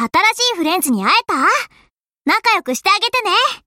新しいフレンズに会えた？仲良くしてあげてね。